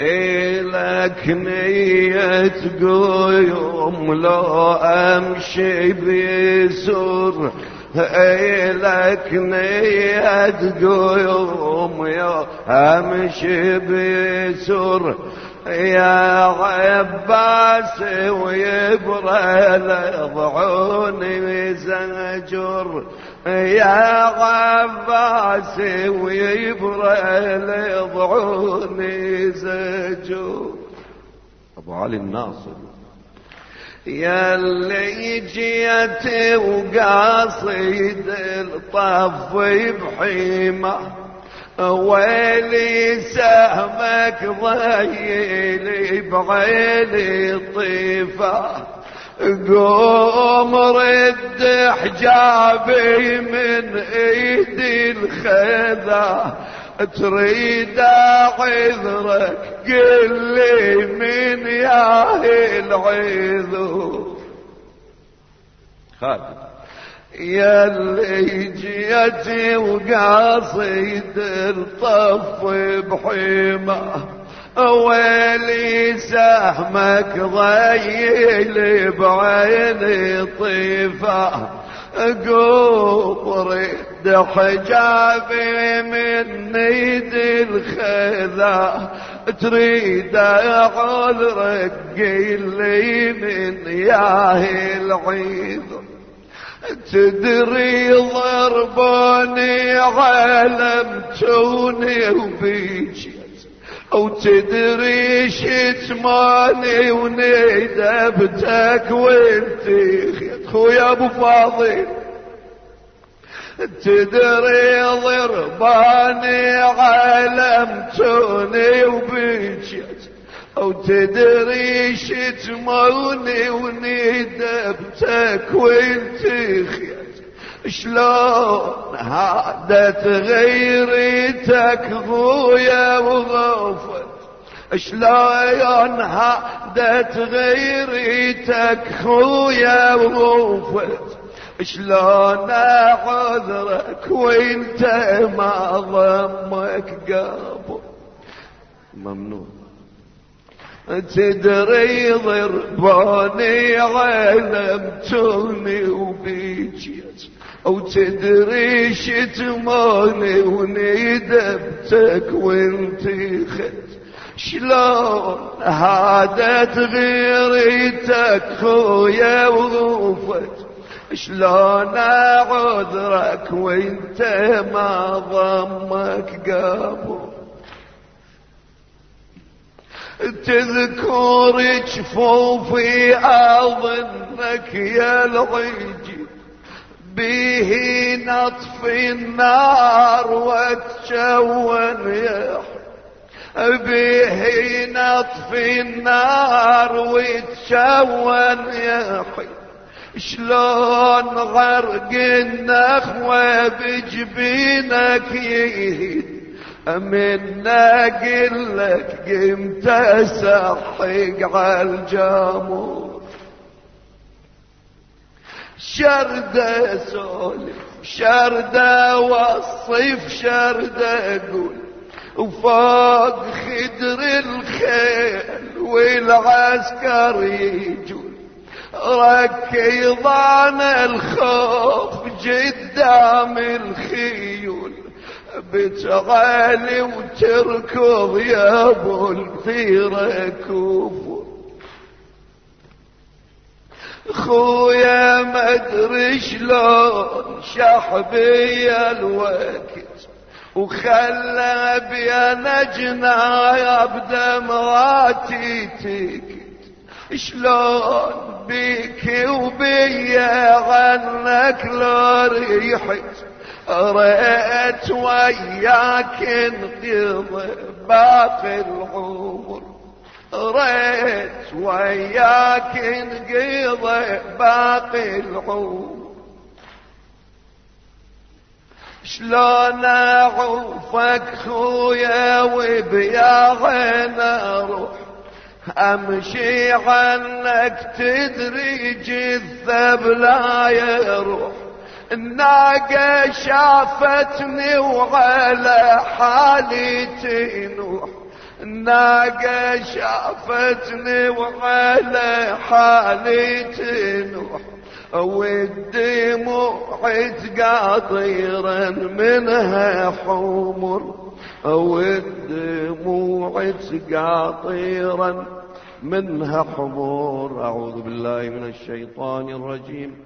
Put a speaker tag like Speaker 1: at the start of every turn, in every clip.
Speaker 1: إلك نية قيوم لو أمشي بيسر إلك نية قيوم يا أمشي بيسر يا عباس ويبرى لضعوني زجر. يا عباس ويبرى لضعوني زجر أبو علي الناصر. يا اللي جيت وقاصد الطف بحيمة ويلي سهمك ضيلي بعيني طيفة قوم رد حجابي من ايدي الخذا تريد اعذرك قل لي من العذر. خالد. يا اللي جيتي وقاصد الطف بحيمة. ويلي سهمك ضيل بعيني طيفة قبري حجابي من نيد الخذا تريد عذرك قيل لي من ياهي العيذر تدري ضرباني علمتوني وبيجي أو تدري شتماني وندبتك وانت خويا ابو فاضل تدري ضرباني علمتوني وبيجيت أو تدري شتموني وندبتك وانت خيت شلون هادت غيرتك خويا وغفت شلون هادت غيرتك خويا وغفت شلون اعذرك وانت ما ضمك قبل؟ ممنون. تدري ضرباني علمتوني وبيجيت أو تدري شتماني وندبتك وانت خد شلون هادت غيرتك خويا وغوفت شلون اعذرك وانت ما ضمك قبل تذكر جفوفي اظنك يا العجي به نطف النار وتشون يا به نطف النار وتشون يا شلون غرق النخوة بجبينك يهد من أقول لك قمت أسحق على الجامور شردة سولف شردة وصف شردة أقول وفوق خدر الخيل والعسكر يجون. ركضان الخوف قدام الخيول. بتغالي وتركض يا أبو الكثير كوفو. خويا ما ادري شلون شحبي الوقت. وخلى بينا جنايا بدمعاتي تكت شلون بيك وبيا عنك لو ريحت. ريت وياك انقضي باقي العمر. ريت وياك انقضي باقي العمر شلون أعوفك خويا وبيا عين أروح؟ أمشي عنك تدري جثة بلا يروح. الناقة شافتني وعلى حالي تنوح. الناقة شافتني وعلى حالي تنوح. والدموع تقاطيرا منها حمر. والدموع تقاطيرا منها حمر. أعوذ بالله من الشيطان الرجيم.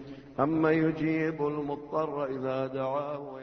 Speaker 1: أما يجيب المضطر إذا دعاه